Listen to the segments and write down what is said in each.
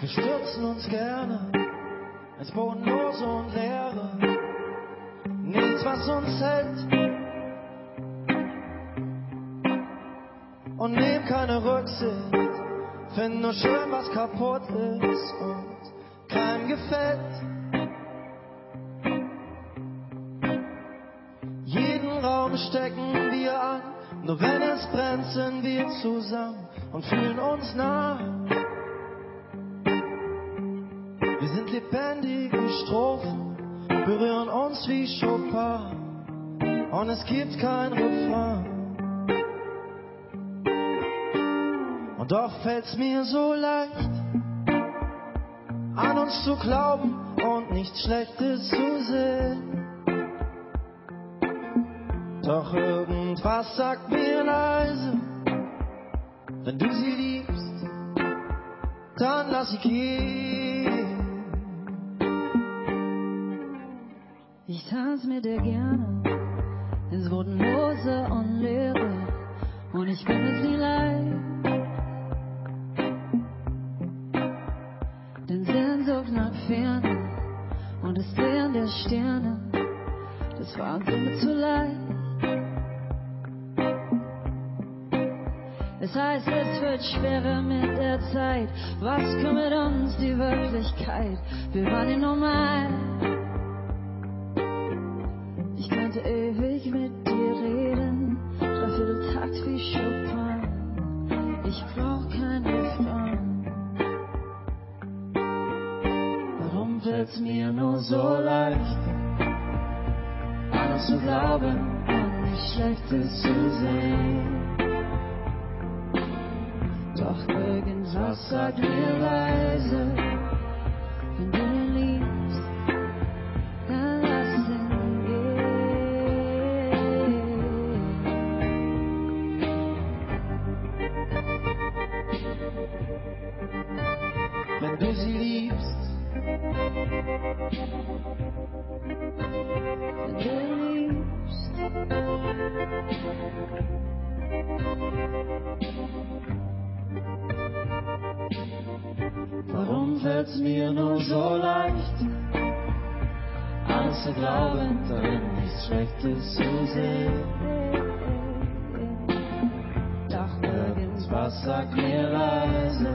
Wir stürzen uns gerne ins Bodenlose und Leere. Nichts, was uns hält. Und nehmen keine Rücksicht. Finden nur schön, was kaputt ist und keinem gefällt. Jeden Raum stecken wir an. Nur wenn es brennt, sind wir zusammen und fühlen uns nah. Wir sind lebendig wie Strophen, berühren uns wie Chopin. Und es gibt kein Refrain. Und doch fällt's mir so leicht, an uns zu glauben und nichts Schlechtes zu sehen. Doch irgendwas sagt mir leise, wenn du sie liebst, dann lass sie gehen. Tanz mit dir gerne ins Bodenlose und Leere und ich bin es nie leid. Denn Sehnsucht nach Ferne und das Sehen der Sterne, das war uns immer zu leicht. Es heißt, es wird schwerer mit der Zeit. Was kümmert uns die Wirklichkeit? Wir waren ja normal. Könnte ewig mit dir reden, dreiviertel Takt wie Chopin. Ich brauch kein Refrain. Warum fällt's mir nur so leicht, alles zu glauben und nichts Schlechtes zu sehen? Doch irgendwas sagt mir leise, Warum fällt's mir nur so leicht, alles zu glauben, darin nichts Schlechtes zu sehen? Doch irgendwas sagt mir leise,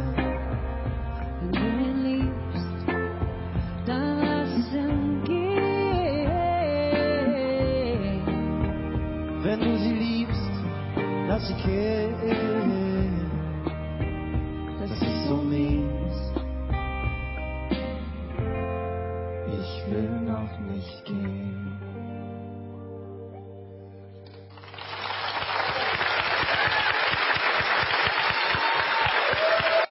lass sie gehen. Das ist so mies. Ich will noch nicht gehen.